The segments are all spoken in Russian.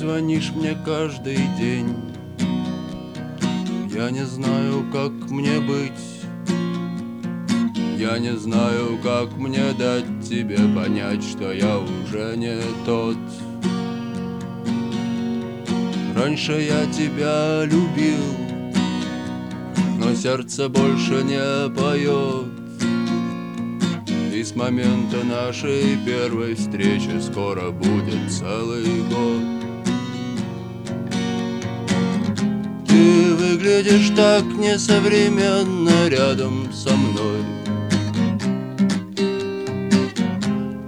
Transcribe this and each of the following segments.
звонишь мне каждый день. Я не знаю, как мне быть. Я не знаю, как мне дать тебе понять Что я уже не тот. Раньше я тебя любил Но сердце больше не поет. И с момента нашей первой встречи Скоро будет целый год выглядишь так несовременно рядом со мной.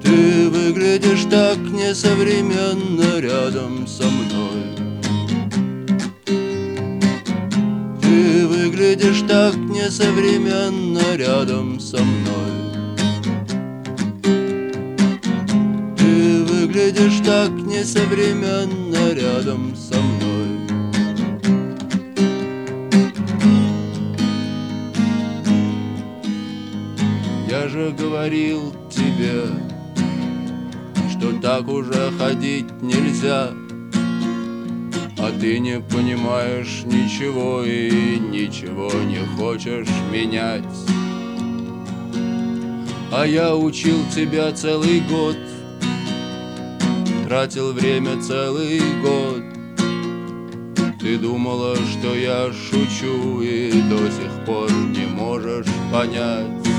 Ты выглядишь так несовременно рядом со мной. Ты выглядишь так несовременно рядом со мной. Ты выглядишь так несовременно рядом со мной Я же говорил тебе, что так уже ходить нельзя. А ты не понимаешь ничего и ничего не хочешь менять. А я учил тебя целый год Тратил время целый год. Ты думала, что я шучу и до сих пор не можешь понять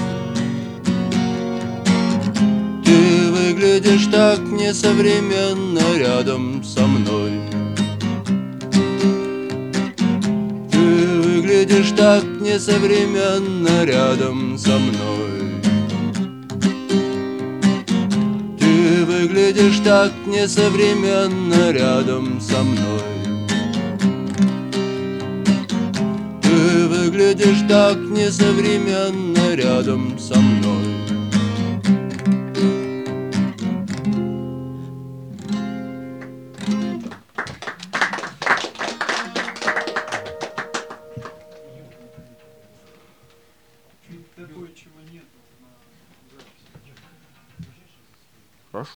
выглядишь так несовременно рядом со мной. Ты выглядишь так несовременно рядом со мной. Ты выглядишь так несовременно рядом со мной. Ты выглядишь так несовременно рядом со мной Такое, чего нету.